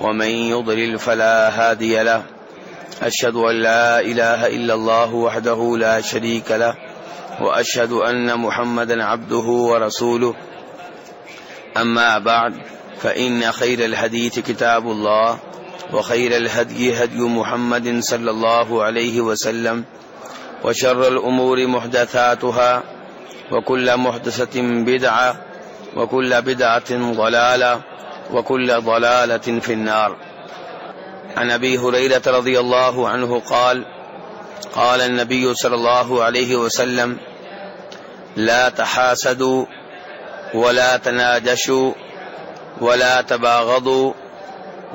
ومن يضلل فلا هادي له. أشهد أن لا إله إلا الله وحده لا شريك له. وأشهد أن محمدا عبده ورسوله. أما بعد، فإن خير الحديث كتاب الله، وخير الهدي هدي محمد صلى الله عليه وسلم، وشر الأمور محدثاتها، وكل محدثة بدعة، وكل بدعة ضلالة وكل ضلالة في النار. عن أبي هريرة رضي الله عنه قال قال النبي صلى الله عليه وسلم، لا تحاسدوا ولا تناجشوا ولا تباغضوا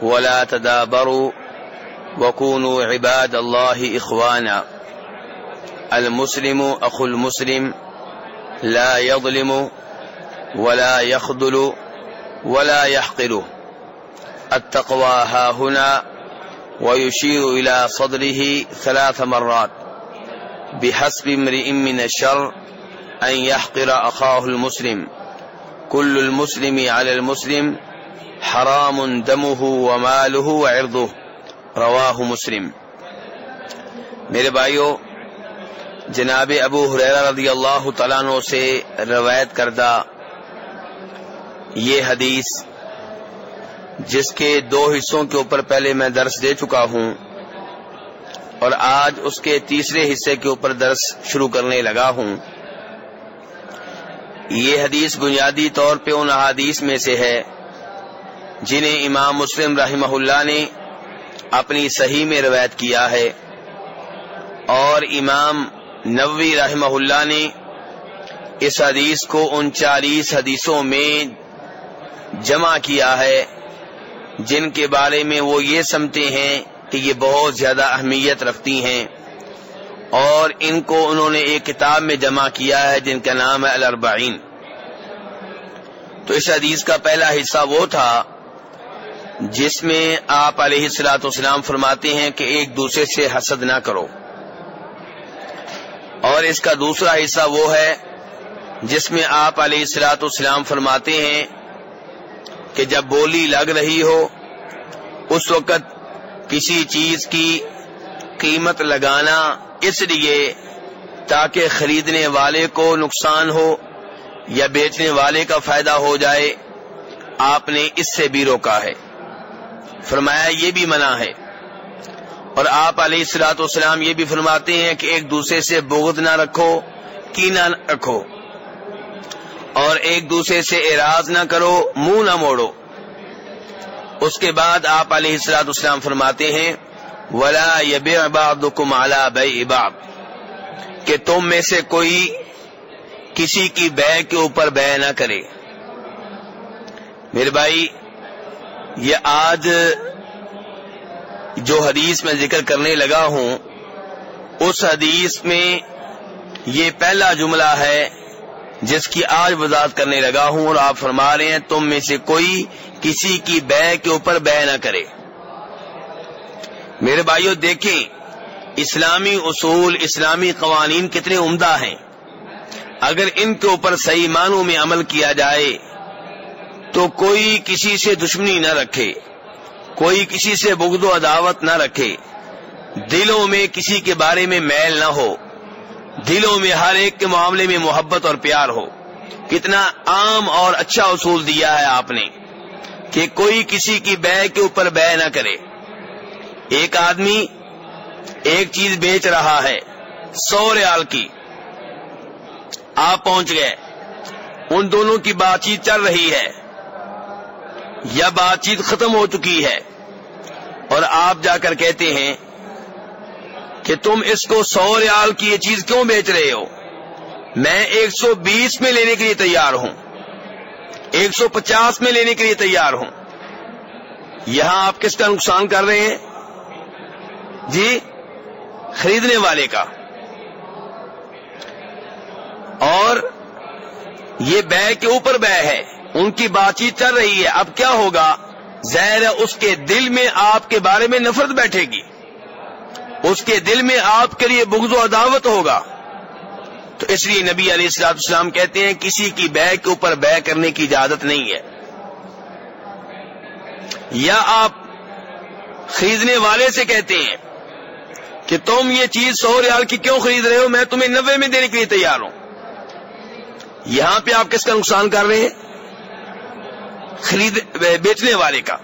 ولا تدابروا وكونوا عباد الله إخوانا. المسلم أخو المسلم لا يظلم ولا يخذل ولا يحقره التقوى ها هنا ويشير إلى صدره ثلاث مرات. بحسب امرئ من الشر أن يحقر أخاه المسلم. كل المسلم على المسلم حرام دمه وماله وعرضه. رواہ مسلم. میرے بھائیو، جناب ابو حریرہ رضی اللہ تعالیٰ عنہ سے روایت کردہ یہ حدیث جس کے دو حصوں کے اوپر پہلے میں درس دے چکا ہوں اور آج اس کے تیسرے حصے کے اوپر درس شروع کرنے لگا ہوں۔ یہ حدیث بنیادی طور پہ ان احادیث میں سے ہے جنہیں امام مسلم رحمہ اللہ نے اپنی صحیح میں روایت کیا ہے اور امام نوی رحمہ اللہ نے اس حدیث کو انچالیس حدیثوں میں جمع کیا ہے، جن کے بارے میں وہ یہ سمتے ہیں کہ یہ بہت زیادہ اہمیت رکھتی ہیں۔ اور ان کو انہوں نے ایک کتاب میں جمع کیا ہے، جن کا نام ہے الربعین تو اس حدیث کا پہلا حصہ وہ تھا، جس میں آپ علیہ السلاۃ اسلام فرماتے ہیں کہ ایک دوسرے سے حسد نہ کرو۔ اور اس کا دوسرا حصہ وہ ہے، جس میں آپ علیہ السلاۃ اسلام فرماتے ہیں کہ جب بولی لگ رہی ہو، اس وقت کسی چیز کی قیمت لگانا اس لیے تاکہ خریدنے والے کو نقصان ہو یا بیچنے والے کا فائدہ ہو جائے، آپ نے اس سے بھی روکا ہے۔ فرمایا یہ بھی منع ہے۔ اور آپ علیہ السلاۃ والسلام یہ بھی فرماتے ہیں کہ ایک دوسرے سے بغض نہ رکھو کی نہ رکھو۔ اور ایک دوسرے سے اعراض نہ کرو، منہ نہ موڑو۔ اس کے بعد آپ علیہ السلاط اسلام فرماتے ہیں، ولا یب اباب کمالا بے اباب کہ تم میں سے کوئی کسی کی بے کے اوپر بے نہ کرے۔ میرے بھائی، یہ آج جو حدیث میں ذکر کرنے لگا ہوں، اس حدیث میں یہ پہلا جملہ ہے جس کی آج وضاحت کرنے لگا ہوں اور آپ فرما رہے ہیں، تم میں سے کوئی کسی کی بے کے اوپر بے نہ کرے۔ میرے بھائیوں دیکھیں، اسلامی اصول، اسلامی قوانین کتنے عمدہ ہیں۔ اگر ان کے اوپر صحیح معنوں میں عمل کیا جائے، تو کوئی کسی سے دشمنی نہ رکھے، کوئی کسی سے بغد و عداوت نہ رکھے۔ دلوں میں کسی کے بارے میں میل نہ ہو۔ دلوں میں ہر ایک کے معاملے میں محبت اور پیار ہو۔ کتنا عام اور اچھا اصول دیا ہے آپ نے کہ کوئی کسی کی بے کے اوپر بے نہ کرے۔ ایک آدمی ایک چیز بیچ رہا ہے، سو ریال کی۔ آپ پہنچ گئے۔ ان دونوں کی بات چیت چل رہی ہے۔ یا بات چیت ختم ہو چکی ہے۔ اور آپ جا کر کہتے ہیں کہ تم اس کو سو ریال کی یہ چیز کیوں بیچ رہے ہو؟ میں ایک سو بیس میں لینے کے لیے تیار ہوں۔ ایک سو پچاس میں لینے کے لیے تیار ہوں۔ یہاں آپ کس کا نقصان کر رہے ہیں؟ جی خریدنے والے کا۔ اور یہ بے کے اوپر بے ہے۔ ان کی بات چیت چل رہی ہے۔ اب کیا ہوگا؟ زہر اس کے دل میں آپ کے بارے میں نفرت بیٹھے گی۔ اس کے دل میں آپ کے لیے بغض و عداوت ہوگا۔ تو اس لیے نبی علیہ السلاط اسلام کہتے ہیں، کسی کی بے کے اوپر بے کرنے کی اجازت نہیں ہے۔ یا آپ خریدنے والے سے کہتے ہیں کہ تم یہ چیز سو ریال کی کیوں خرید رہے ہو؟ میں تمہیں نبے میں دینے کے لیے تیار ہوں۔ یہاں پہ آپ کس کا نقصان کر رہے ہیں؟ خرید، بیچنے والے کا۔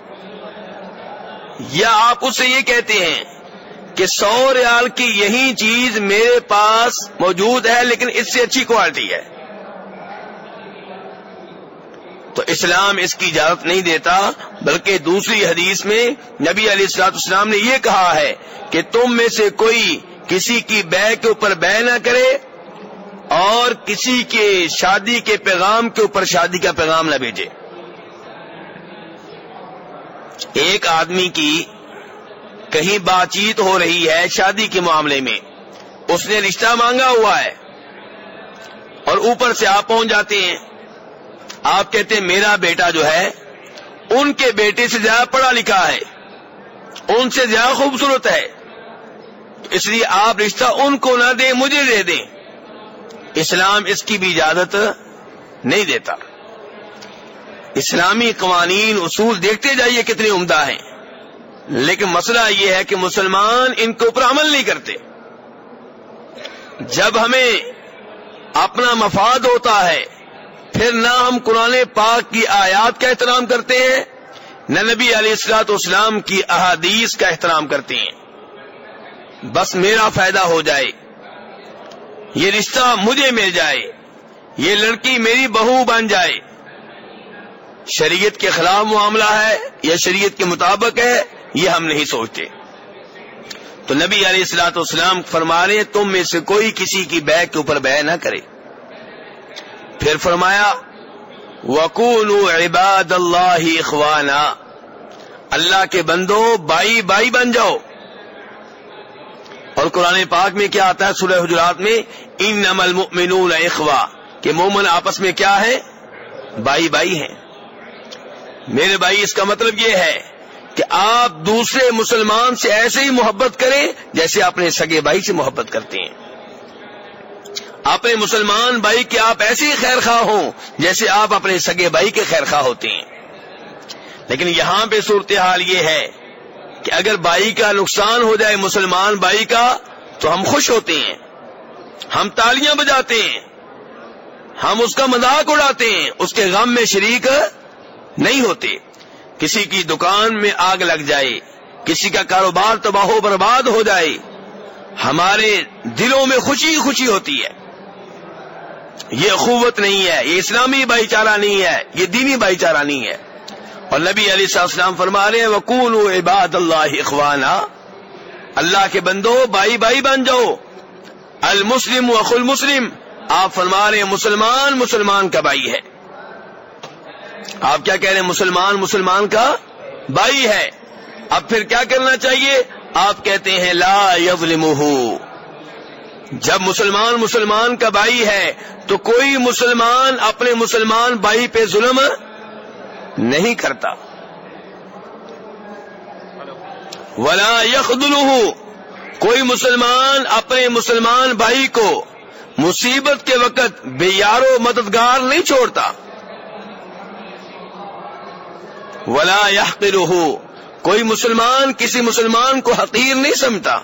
یا آپ اس سے یہ کہتے ہیں کہ سو ریال کی یہی چیز میرے پاس موجود ہے، لیکن اس سے اچھی کوالٹی ہے۔ تو اسلام اس کی اجازت نہیں دیتا، بلکہ دوسری حدیث میں نبی علیہ السلاط اسلام نے یہ کہا ہے کہ تم میں سے کوئی کسی کی بے کے اوپر بے نہ کرے اور کسی کے شادی کے پیغام کے اوپر شادی کا پیغام نہ بھیجے۔ ایک آدمی کی کہیں بات چیت ہو رہی ہے شادی کے معاملے میں، اس نے رشتہ مانگا ہوا ہے۔ اور اوپر سے آپ پہنچ جاتے ہیں۔ آپ کہتے ہیں، میرا بیٹا جو ہے، ان کے بیٹے سے زیادہ پڑھا لکھا ہے۔ ان سے زیادہ خوبصورت ہے۔ اس لیے آپ رشتہ ان کو نہ دیں، مجھے دے دیں۔ اسلام اس کی بھی اجازت نہیں دیتا۔ اسلامی قوانین، اصول دیکھتے جائیے کتنے عمدہ ہیں۔ لیکن مسئلہ یہ ہے کہ مسلمان ان کے اوپر عمل نہیں کرتے۔ جب ہمیں اپنا مفاد ہوتا ہے، پھر نہ ہم قرآن پاک کی آیات کا احترام کرتے ہیں، نہ نبی علیہ السلاط اسلام کی احادیث کا احترام کرتے ہیں۔ بس میرا فائدہ ہو جائے، یہ رشتہ مجھے مل جائے، یہ لڑکی میری بہو بن جائے۔ شریعت کے خلاف معاملہ ہے یا شریعت کے مطابق ہے یہ ہم نہیں سوچتے۔ تو نبی علیہ السلاط اسلام فرما رہے تم میں سے کوئی کسی کی بے کے اوپر بے نہ کرے۔ پھر فرمایا وکول عباد اللہ اخوانا اللہ کے بندو بائی بائی بن جاؤ۔ اور قرآن پاک میں کیا آتا ہے، سورہ حجرات میں ان نمل مینول اخوا کہ مومن آپس میں کیا ہے؟ بائی بائی ہیں۔ میرے بھائی، اس کا مطلب یہ ہے کہ آپ دوسرے مسلمان سے ایسے ہی محبت کریں جیسے اپنے سگے بھائی سے محبت کرتے ہیں۔ اپنے مسلمان بھائی کے آپ ایسے ہی خیر خواہ ہوں جیسے آپ اپنے سگے بھائی کے خیر خواہ ہوتے ہیں۔ لیکن یہاں پہ صورتحال یہ ہے کہ اگر بھائی کا نقصان ہو جائے مسلمان بھائی کا، تو ہم خوش ہوتے ہیں۔ ہم تالیاں بجاتے ہیں۔ ہم اس کا مذاق اڑاتے ہیں۔ اس کے غم میں شریک نہیں ہوتے۔ کسی کی دکان میں آگ لگ جائے، کسی کا کاروبار تباہ و برباد ہو جائے، ہمارے دلوں میں خوشی خوشی ہوتی ہے۔ یہ اخوت نہیں ہے، یہ اسلامی بھائی چارہ نہیں ہے، یہ دینی بھائی چارہ نہیں ہے۔ اور نبی علی السلام فرما رہے ہیں وکول عباد اللہ اخوانا اللہ کے بندو، بھائی بھائی بن جاؤ۔ المسلم اخل مسلم آپ فرما رہے ہیں، مسلمان مسلمان کا بھائی ہے۔ آپ کیا کہہ رہے ہیں مسلمان مسلمان کا بھائی ہے؟ اب پھر کیا کرنا چاہیے؟ آپ کہتے ہیں لا یظلمہ جب مسلمان مسلمان کا بھائی ہے، تو کوئی مسلمان اپنے مسلمان بھائی پہ ظلم نہیں کرتا۔ ولا یخدلہ کوئی مسلمان اپنے مسلمان بھائی کو مصیبت کے وقت بے یارو مددگار نہیں چھوڑتا۔ ولا يحقره کوئی مسلمان کسی مسلمان کو حقیر نہیں سمجھتا۔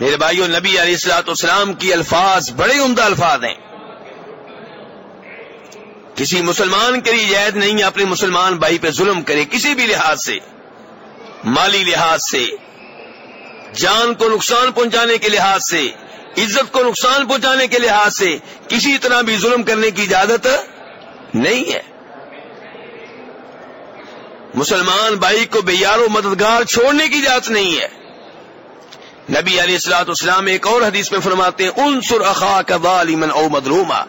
میرے بھائیو، نبی علیہ السلاط اسلام کی الفاظ بڑے عمدہ الفاظ ہیں۔ کسی مسلمان کے لیے جائز نہیں اپنے مسلمان بھائی پہ ظلم کرے، کسی بھی لحاظ سے، مالی لحاظ سے، جان کو نقصان پہنچانے کے لحاظ سے، عزت کو نقصان پہنچانے کے لحاظ سے، کسی طرح بھی ظلم کرنے کی اجازت نہیں ہے۔ مسلمان بھائی کو بے مددگار چھوڑنے کی اجازت نہیں ہے۔ نبی علیہ السلاط اسلام ایک اور حدیث میں فرماتے ہیں ان سر اخا کا والمن او مدروما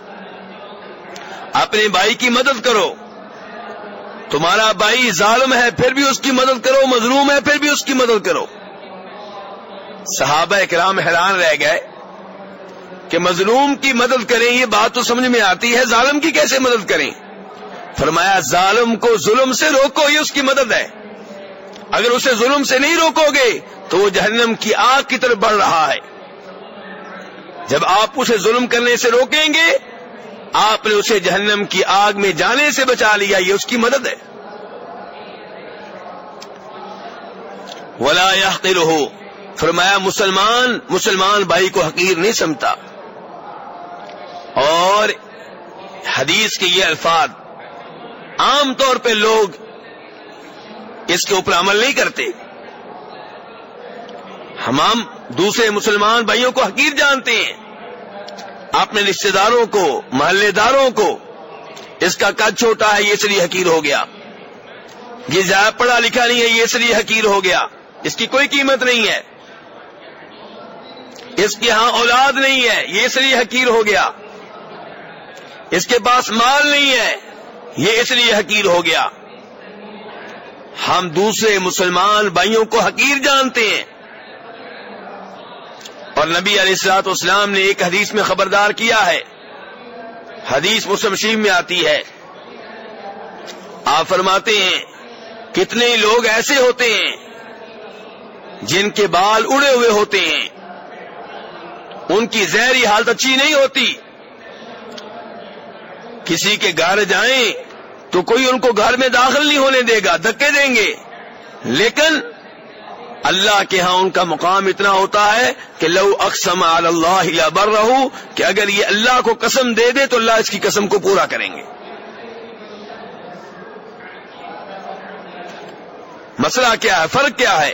اپنے بھائی کی مدد کرو۔ تمہارا بھائی ظالم ہے، پھر بھی اس کی مدد کرو۔ مظلوم ہے، پھر بھی اس کی مدد کرو۔ صحابہ اکرام حیران رہ گئے۔ کہ مظلوم کی مدد کریں، یہ بات تو سمجھ میں آتی ہے، ظالم کی کیسے مدد کریں؟ فرمایا، ظالم کو ظلم سے روکو، یہ اس کی مدد ہے۔ اگر اسے ظلم سے نہیں روکو گے، تو وہ جہنم کی آگ کی طرف بڑھ رہا ہے۔ جب آپ اسے ظلم کرنے سے روکیں گے، آپ نے اسے جہنم کی آگ میں جانے سے بچا لیا، یہ اس کی مدد ہے۔ ولا یحقر فرمایا، مسلمان مسلمان بھائی کو حقیر نہیں سمتا اور حدیث کے یہ الفاظ عام طور پہ لوگ اس کے اوپر عمل نہیں کرتے۔ ہم دوسرے مسلمان بھائیوں کو حقیر جانتے ہیں۔ اپنے رشتے داروں کو، محلے داروں کو۔ اس کا قد چھوٹا ہے، یہ اس لیے حقیر ہو گیا۔ یہ زیادہ پڑھا لکھا نہیں ہے، یہ اس لیے حقیر ہو گیا۔ اس کی کوئی قیمت نہیں ہے۔ اس کے ہاں اولاد نہیں ہے، یہ اس لیے حقیر ہو گیا۔ اس کے پاس مال نہیں ہے۔ یہ اس لیے حقیر ہو گیا۔ ہم دوسرے مسلمان بھائیوں کو حقیر جانتے ہیں۔ اور نبی علیہ السلاط اسلام نے ایک حدیث میں خبردار کیا ہے۔ حدیث مسلم شریف میں آتی ہے۔ آپ فرماتے ہیں، کتنے لوگ ایسے ہوتے ہیں جن کے بال اڑے ہوئے ہوتے ہیں۔ ان کی زہری حالت اچھی نہیں ہوتی۔ کسی کے گھر جائیں تو کوئی ان کو گھر میں داخل نہیں ہونے دے گا دکے دیں گے۔ لیکن اللہ کے ہاں ان کا مقام اتنا ہوتا ہے کہ لو اقسم اللہ بر رہو کہ اگر یہ اللہ کو قسم دے دے تو اللہ اس کی قسم کو پورا کریں گے۔ مسئلہ کیا ہے؟ فرق کیا ہے؟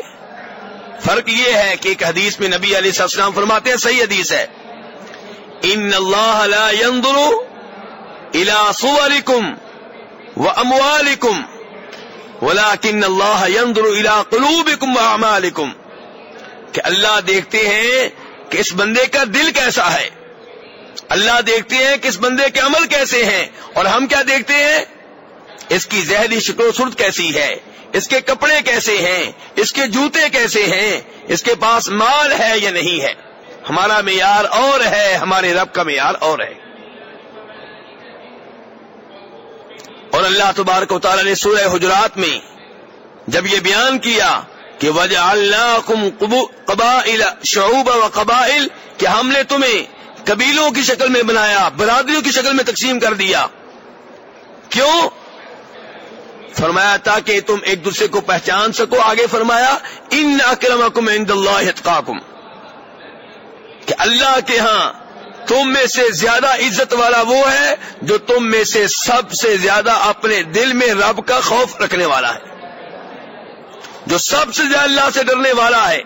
فرق یہ ہے کہ ایک حدیث میں نبی علیہ السلام فرماتے ہیں، صحیح حدیث ہے۔ ان اللہ لا ينظر الى صوركم واموالكم ولكن الله ينظر الى قلوبكم واعمالكم کہ اللہ دیکھتے ہیں کہ اس بندے کا دل کیسا ہے۔ اللہ دیکھتے ہیں کہ اس بندے کے عمل کیسے ہیں۔ اور ہم کیا دیکھتے ہیں؟ اس کی زہری شکل و صورت کیسی ہے؟ اس کے کپڑے کیسے ہیں؟ اس کے جوتے کیسے ہیں؟ اس کے پاس مال ہے یا نہیں ہے؟ ہمارا معیار اور ہے، ہمارے رب کا معیار اور ہے۔ اور اللہ تبارک و تعالی نے سورہ حجرات میں جب یہ بیان کیا کہ وجہ اللہ قبائل شعوب و قبائل کہ ہم نے تمہیں قبیلوں کی شکل میں بنایا، برادریوں کی شکل میں تقسیم کر دیا۔ کیوں؟ فرمایا تاکہ تم ایک دوسرے کو پہچان سکو۔ آگے فرمایا ان اکرمکم عند اللہ کہ اللہ کے ہاں تم میں سے زیادہ عزت والا وہ ہے جو تم میں سے سب سے زیادہ اپنے دل میں رب کا خوف رکھنے والا ہے۔ جو سب سے زیادہ اللہ سے ڈرنے والا ہے،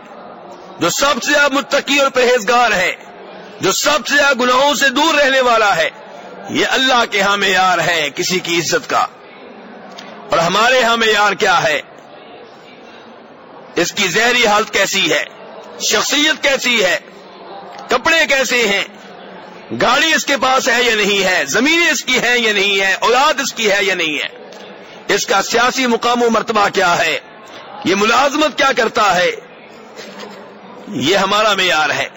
جو سب سے زیادہ متقی اور پرہیزگار ہے، جو سب سے زیادہ گناہوں سے دور رہنے والا ہے، یہ اللہ کے ہاں معیار ہے کسی کی عزت کا۔ اور ہمارے ہاں معیار کیا ہے؟ اس کی زہری حالت کیسی ہے؟ شخصیت کیسی ہے؟ کپڑے کیسے ہیں؟ گاڑی اس کے پاس ہے یا نہیں ہے؟ زمینیں اس کی ہیں یا نہیں ہے اولاد اس کی ہے یا نہیں ہے؟ اس کا سیاسی مقام و مرتبہ کیا ہے؟ یہ ملازمت کیا کرتا ہے؟ یہ ہمارا معیار ہے۔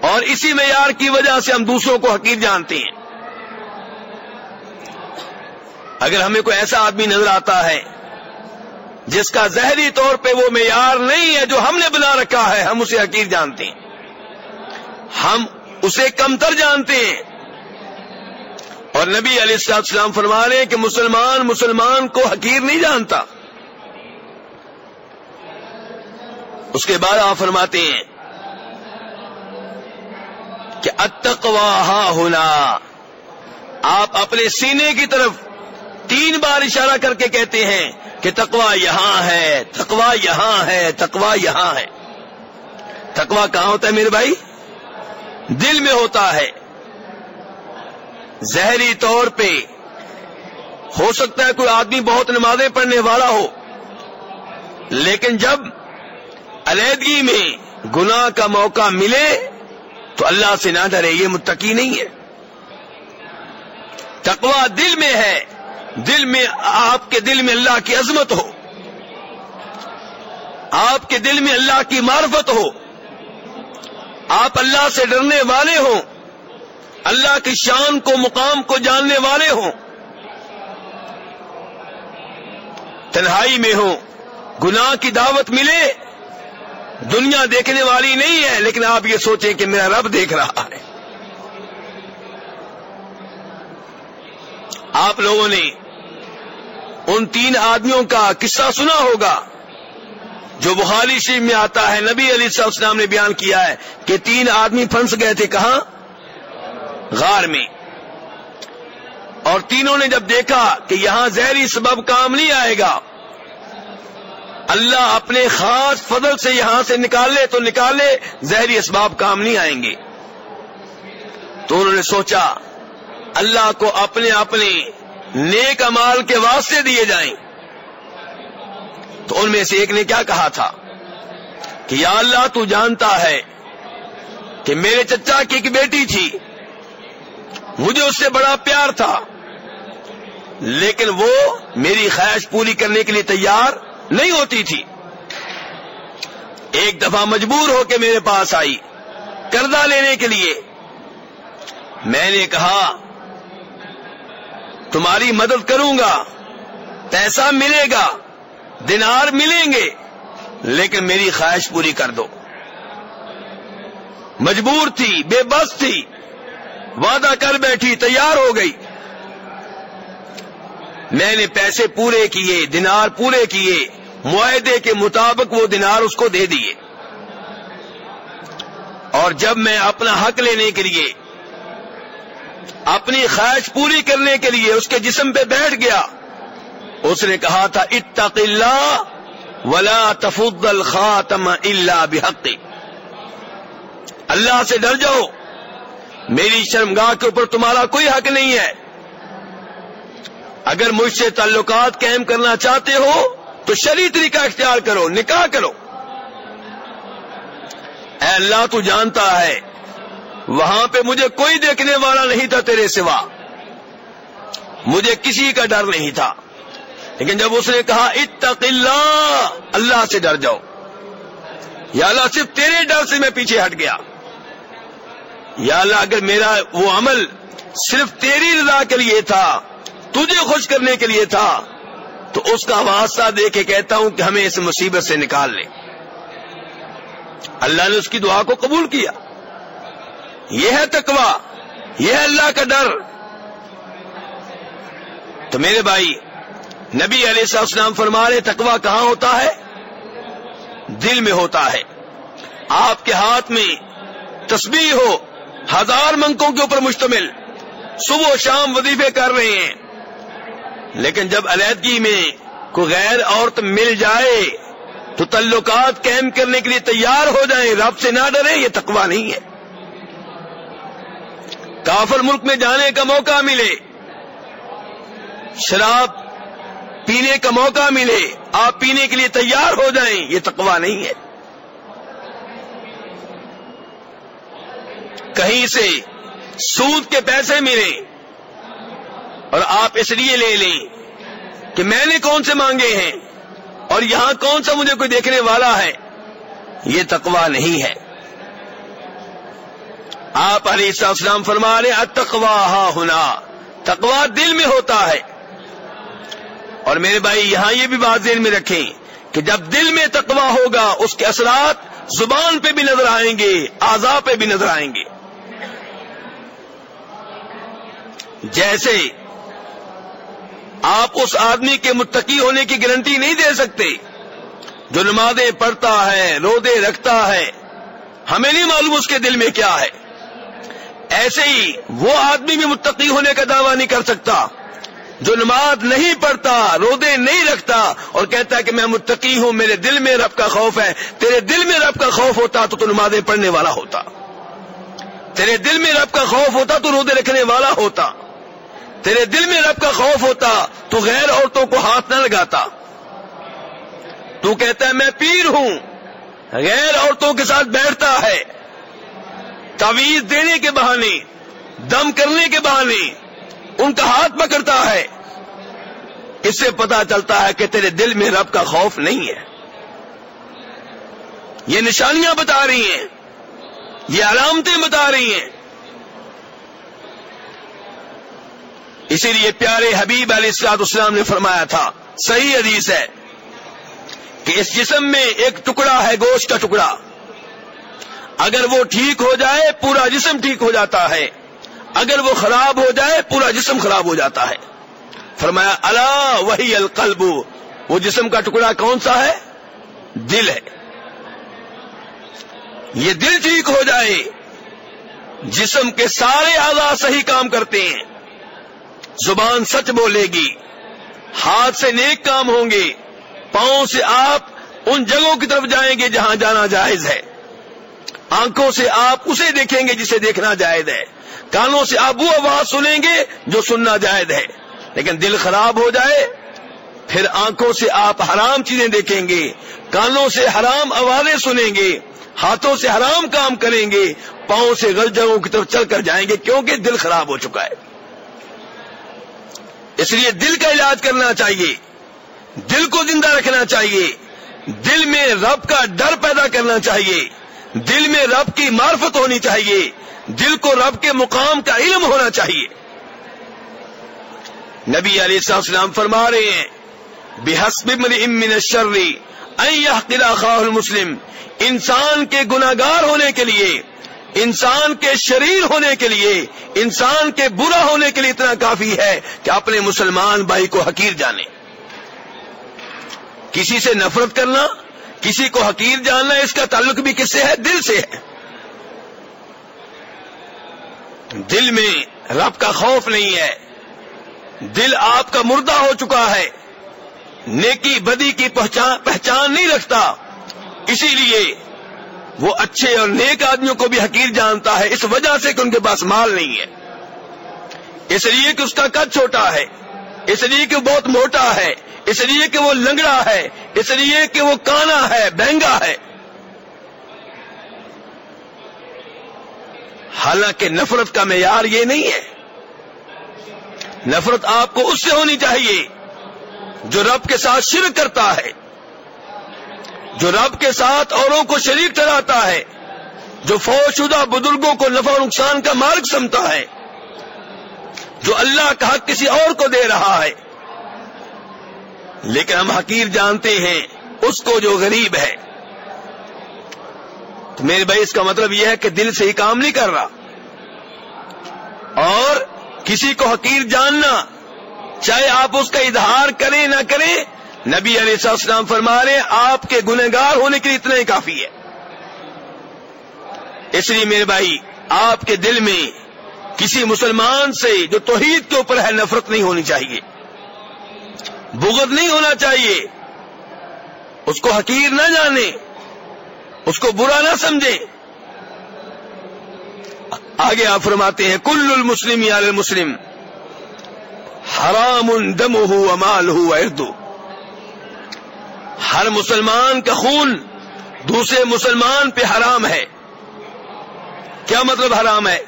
اور اسی معیار کی وجہ سے ہم دوسروں کو حقیق جانتے ہیں۔ اگر ہمیں کوئی ایسا آدمی نظر آتا ہے، جس کا زہری طور پہ وہ معیار نہیں ہے جو ہم نے بنا رکھا ہے، ہم اسے حقیق جانتے ہیں۔ ہم اسے کمتر جانتے ہیں۔ اور نبی علیہ السلام فرما رہے ہیں کہ مسلمان مسلمان کو حقیر نہیں جانتا۔ اس کے بعد آپ فرماتے ہیں کہ اتقوا ہونا آپ اپنے سینے کی طرف تین بار اشارہ کر کے کہتے ہیں کہ تقوا یہاں ہے تقوا یہاں ہے تقوا یہاں ہے۔ تقوا کہاں ہوتا ہے میرے بھائی؟ دل میں ہوتا ہے۔ زہری طور پہ ہو سکتا ہے کوئی آدمی بہت نمازیں پڑھنے والا ہو، لیکن جب علیحدگی میں گناہ کا موقع ملے تو اللہ سے نہ ڈرے، یہ متقی نہیں ہے۔ تقوا دل میں ہے، دل میں آپ کے دل میں اللہ کی عظمت ہو۔ آپ کے دل میں اللہ کی معرفت ہو۔ آپ اللہ سے ڈرنے والے ہوں۔ اللہ کی شان کو، مقام کو جاننے والے ہوں۔ تنہائی میں ہوں۔ گناہ کی دعوت ملے۔ دنیا دیکھنے والی نہیں ہے، لیکن آپ یہ سوچیں کہ میرا رب دیکھ رہا ہے۔ آپ لوگوں نے ان تین آدمیوں کا قصہ سنا ہوگا۔ جو بخاری شریف میں آتا ہے، نبی علی صاحب السلام نے بیان کیا ہے کہ تین آدمی پھنس گئے تھے کہاں؟ غار میں۔ اور تینوں نے جب دیکھا کہ یہاں زہری سبب کام نہیں آئے گا، اللہ اپنے خاص فضل سے یہاں سے نکالے تو نکالے، زہری اسباب کام نہیں آئیں گے۔ تو انہوں نے سوچا، اللہ کو اپنے اپنے نیک امال کے واسطے دیے جائیں۔ تو ان میں سے ایک نے کیا کہا تھا کہ یا اللہ تو جانتا ہے کہ میرے چچا کی ایک بیٹی تھی، مجھے اس سے بڑا پیار تھا، لیکن وہ میری خواہش پوری کرنے کے لیے تیار نہیں ہوتی تھی۔ ایک دفعہ مجبور ہو کے میرے پاس آئی قرضہ لینے کے لیے۔ میں نے کہا، تمہاری مدد کروں گا، پیسہ ملے گا۔ دنار ملیں گے، لیکن میری خواہش پوری کر دو۔ مجبور تھی، بے بس تھی۔ وعدہ کر بیٹھی، تیار ہو گئی۔ میں نے پیسے پورے کیے دنار پورے کیے۔ معاہدے کے مطابق وہ دنار اس کو دے دیے۔ اور جب میں اپنا حق لینے کے لیے، اپنی خواہش پوری کرنے کے لیے اس کے جسم پہ بیٹھ گیا اس نے کہا تھا، اتق اللہ ولا تفد الخاتم اللہ بحق اللہ سے ڈر جاؤ. میری شرمگاہ کے اوپر تمہارا کوئی حق نہیں ہے. اگر مجھ سے تعلقات قائم کرنا چاہتے ہو، تو شری طریقہ اختیار کرو، نکاح کرو. اے اللہ، تو جانتا ہے، وہاں پہ مجھے کوئی دیکھنے والا نہیں تھا تیرے سوا. مجھے کسی کا ڈر نہیں تھا. لیکن جب اس نے کہا، اتق اللہ اللہ سے ڈر جاؤ. یا اللہ، صرف تیرے ڈر سے میں پیچھے ہٹ گیا. یا اللہ، اگر میرا وہ عمل صرف تیری رضا کے لیے تھا، تجھے خوش کرنے کے لیے تھا، تو اس کا واسطہ دے کے کہتا ہوں کہ ہمیں اس مصیبت سے نکال لے. اللہ نے اس کی دعا کو قبول کیا. یہ ہے تکوا یہ ہے اللہ کا ڈر. تو میرے بھائی نبی علیہ السلام فرما رہے تکوا کہاں ہوتا ہے؟ دل میں ہوتا ہے۔ آپ کے ہاتھ میں تسبیح ہو، ہزار منکوں کے اوپر مشتمل۔ صبح و شام وظیفے کر رہے ہیں۔ لیکن جب علیحدگی میں کوئی غیر عورت مل جائے، تو تعلقات قائم کرنے کے لیے تیار ہو جائیں، رب سے نہ ڈرے، یہ تقوی نہیں ہے۔ کافر ملک میں جانے کا موقع ملے۔ شراب پینے کا موقع ملے، آپ پینے کے لیے تیار ہو جائیں، یہ تقوی نہیں ہے۔ کہیں سے سود کے پیسے ملیں اور آپ اس لیے لے لیں کہ میں نے کون سے مانگے ہیں اور یہاں کون سا مجھے کوئی دیکھنے والا ہے، یہ تقوا نہیں ہے۔ آپ علیہ السلام فرما رہے اتقوا ہونا تقوا دل میں ہوتا ہے۔ اور میرے بھائی، یہاں یہ بھی بات ذہن میں رکھیں کہ جب دل میں تقوا ہوگا، اس کے اثرات زبان پہ بھی نظر آئیں گے آزا پہ بھی نظر آئیں گے۔ جیسے آپ اس آدمی کے متقی ہونے کی گارنٹی نہیں دے سکتے، جو نمازیں پڑھتا ہے رودے رکھتا ہے، ہمیں نہیں معلوم اس کے دل میں کیا ہے۔ ایسے ہی وہ آدمی بھی متقی ہونے کا دعویٰ نہیں کر سکتا۔ جو نماز نہیں پڑھتا رودے نہیں رکھتا اور کہتا ہے کہ میں متقی ہوں، میرے دل میں رب کا خوف ہے، تیرے دل میں رب کا خوف ہوتا تو تو نمازیں پڑھنے والا ہوتا۔ تیرے دل میں رب کا خوف ہوتا تو رودے رکھنے والا ہوتا۔ تیرے دل میں رب کا خوف ہوتا تو غیر عورتوں کو ہاتھ نہ لگاتا۔ تو کہتا ہے میں پیر ہوں، غیر عورتوں کے ساتھ بیٹھتا ہے۔ تعویذ دینے کے بہانے، دم کرنے کے بہانے ان کا ہاتھ پکڑتا ہے۔ اس سے پتا چلتا ہے کہ تیرے دل میں رب کا خوف نہیں ہے۔ یہ نشانیاں بتا رہی ہیں۔ یہ علامتیں بتا رہی ہیں۔ اسی لیے پیارے حبیب علیہ السلاط اسلام نے فرمایا تھا، صحیح حدیث ہے کہ اس جسم میں ایک ٹکڑا ہے، گوشت کا ٹکڑا۔ اگر وہ ٹھیک ہو جائے، پورا جسم ٹھیک ہو جاتا ہے۔ اگر وہ خراب ہو جائے پورا جسم خراب ہو جاتا ہے۔ فرمایا اللہ وہی القلب وہ جسم کا ٹکڑا کون سا ہے؟ دل ہے۔ یہ دل ٹھیک ہو جائے۔ جسم کے سارے آزاد صحیح کام کرتے ہیں۔ زبان سچ بولے گی۔ ہاتھ سے نیک کام ہوں گے۔ پاؤں سے آپ ان جگہوں کی طرف جائیں گے جہاں جانا جائز ہے۔ آنکھوں سے آپ اسے دیکھیں گے جسے دیکھنا جائز ہے۔ کانوں سے آپ وہ آواز سنیں گے جو سننا جائز ہے۔ لیکن دل خراب ہو جائے، پھر آنکھوں سے آپ حرام چیزیں دیکھیں گے، کانوں سے حرام آوازیں سنیں گے، ہاتھوں سے حرام کام کریں گے، پاؤں سے غلط جگہوں کی طرف چل کر جائیں گے کیونکہ دل خراب ہو چکا ہے۔ اس لیے دل کا علاج کرنا چاہیے، دل کو زندہ رکھنا چاہیے۔ دل میں رب کا ڈر پیدا کرنا چاہیے۔ دل میں رب کی معرفت ہونی چاہیے۔ دل کو رب کے مقام کا علم ہونا چاہیے۔ نبی علیہ السلام فرما رہے ہیں، بحسب من شرری قلعہ خواہ المسلم۔ انسان کے گناگار ہونے کے لیے، انسان کے شریر ہونے کے لیے، انسان کے برا ہونے کے لیے اتنا کافی ہے کہ اپنے مسلمان بھائی کو حقیر جانے۔ کسی سے نفرت کرنا، کسی کو حقیر جاننا، اس کا تعلق بھی کس سے ہے؟ دل سے ہے۔ دل میں رب کا خوف نہیں ہے۔ دل آپ کا مردہ ہو چکا ہے۔ نیکی بدی کی پہچان نہیں رکھتا۔ اسی لیے وہ اچھے اور نیک آدمیوں کو بھی حقیر جانتا ہے۔ اس وجہ سے کہ ان کے پاس مال نہیں ہے۔ اس لیے کہ اس کا قد چھوٹا ہے۔ اس لیے کہ وہ بہت موٹا ہے۔ اس لیے کہ وہ لنگڑا ہے۔ اس لیے کہ وہ کانا ہے، بہنگا ہے۔ حالانکہ نفرت کا معیار یہ نہیں ہے۔ نفرت آپ کو اس سے ہونی چاہیے جو رب کے ساتھ شرک کرتا ہے، جو رب کے ساتھ اوروں کو شریک ٹھہراتا ہے، جو فوج شدہ بزرگوں کو نفع و نقصان کا مارگ سمتا ہے، جو اللہ کا حق کسی اور کو دے رہا ہے۔ لیکن ہم حقیر جانتے ہیں، اس کو جو غریب ہے۔ تو میرے بھائی، اس کا مطلب یہ ہے کہ دل سے ہی کام نہیں کر رہا۔ اور کسی کو حقیر جاننا، چاہے آپ اس کا اظہار کریں نہ کریں، نبی علیہ السلام فرما رہے آپ کے گنہگار ہونے کے لیے اتنا ہی کافی ہے۔ اس لیے میرے بھائی، آپ کے دل میں کسی مسلمان سے جو توحید کے اوپر ہے، نفرت نہیں ہونی چاہیے۔ بغض نہیں ہونا چاہیے۔ اس کو حقیر نہ جانے اس کو برا نہ سمجھیں آگے آپ فرماتے ہیں، کل المسلم یا المسلم، حرام دم ہو امال ہو اردو ہر مسلمان کا خون دوسرے مسلمان پہ حرام ہے۔ کیا مطلب حرام ہے؟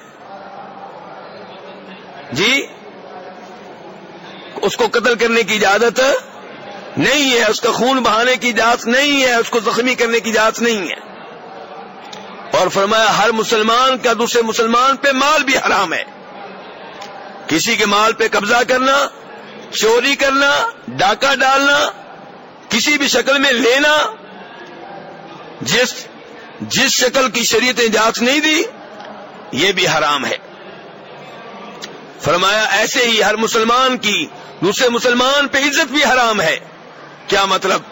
جی اس کو قتل کرنے کی اجازت نہیں ہے، اس کا خون بہانے کی اجازت نہیں ہے، اس کو زخمی کرنے کی اجازت نہیں ہے۔ اور فرمایا، ہر مسلمان کا دوسرے مسلمان پہ مال بھی حرام ہے۔ کسی کے مال پہ قبضہ کرنا، چوری کرنا، ڈاکہ ڈالنا، کسی بھی شکل میں لینا، جس جس شکل کی شریعت اجازت نہیں دی، یہ بھی حرام ہے۔ فرمایا، ایسے ہی ہر مسلمان کی دوسرے مسلمان پہ عزت بھی حرام ہے۔ کیا مطلب؟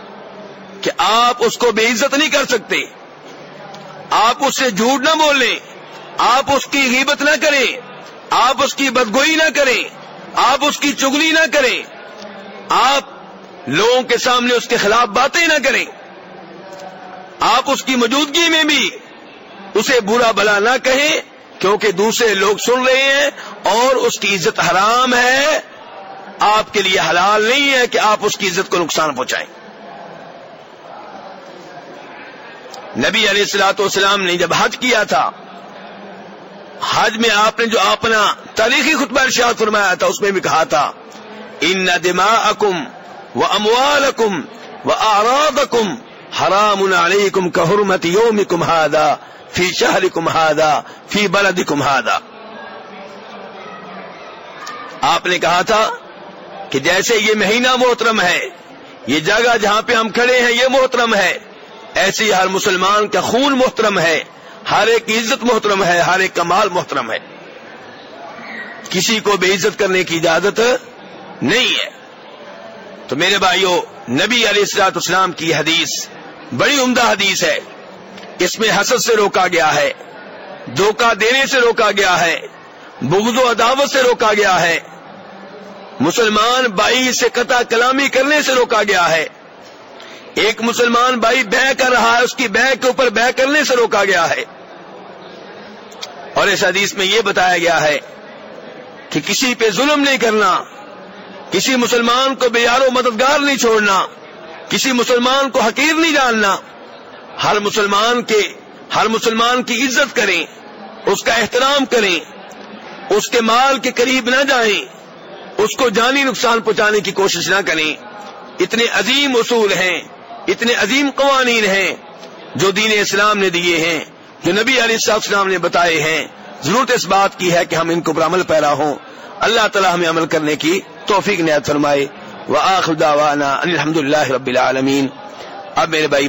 کہ آپ اس کو بے عزت نہیں کر سکتے۔ آپ اس سے جھوٹ نہ بولیں، آپ اس کی غیبت نہ کریں، آپ اس کی بدگوئی نہ کریں، آپ اس کی چگلی نہ کریں، آپ لوگوں کے سامنے اس کے خلاف باتیں نہ کریں۔ آپ اس کی موجودگی میں بھی اسے برا بلا نہ کہیں، کیونکہ دوسرے لوگ سن رہے ہیں اور اس کی عزت حرام ہے۔ آپ کے لیے حلال نہیں ہے کہ آپ اس کی عزت کو نقصان پہنچائیں۔ نبی علیہ السلاۃ والسلام نے جب حج کیا تھا، حج میں آپ نے جو اپنا تاریخی خطبہ ارشاد فرمایا تھا، اس میں بھی کہا تھا، ان دما اکم و اموال کم و آراد کم حرام علی کم کہرمت یوم کمہادا فی شہر کمہادا فی بلد کمہادا آپ نے کہا تھا کہ جیسے یہ مہینہ محترم ہے، یہ جگہ جہاں پہ ہم کھڑے ہیں، یہ محترم ہے ایسے ہی ہر مسلمان کا خون محترم ہے، ہر ایک کی عزت محترم ہے، ہر ایک کا مال محترم ہے۔ کسی کو بے عزت کرنے کی اجازت نہیں ہے۔ تو میرے بھائیوں نبی علیہ السلاط اسلام کی حدیث بڑی عمدہ حدیث ہے۔ اس میں حسد سے روکا گیا ہے، دھوکہ دینے سے روکا گیا ہے، بغض و عداوت سے روکا گیا ہے۔ مسلمان بھائی سے قطع کلامی کرنے سے روکا گیا ہے۔ ایک مسلمان بھائی بہ کر رہا ہے، اس کی بہ کے اوپر بہ کرنے سے روکا گیا ہے۔ اور اس حدیث میں یہ بتایا گیا ہے کہ کسی پہ ظلم نہیں کرنا، کسی مسلمان کو بے یار و مددگار نہیں چھوڑنا، کسی مسلمان کو حقیر نہیں ڈالنا۔ ہر مسلمان کے، ہر مسلمان کی عزت کریں، اس کا احترام کریں، اس کے مال کے قریب نہ جائیں، اس کو جانی نقصان پہنچانے کی کوشش نہ کریں۔ اتنے عظیم اصول ہیں۔ اتنے عظیم قوانین ہیں جو دین اسلام نے دیے ہیں، جو نبی علیہ السلام نے بتائے ہیں۔ ضرورت اس بات کی ہے کہ ہم ان کو پر عمل پیرا ہوں۔ اللہ تعالی ہمیں عمل کرنے کی توفیق نیت فرمائے۔ وآخر دعوانا داوانا الحمد اللہ رب العالمین۔ اب میرے بھائی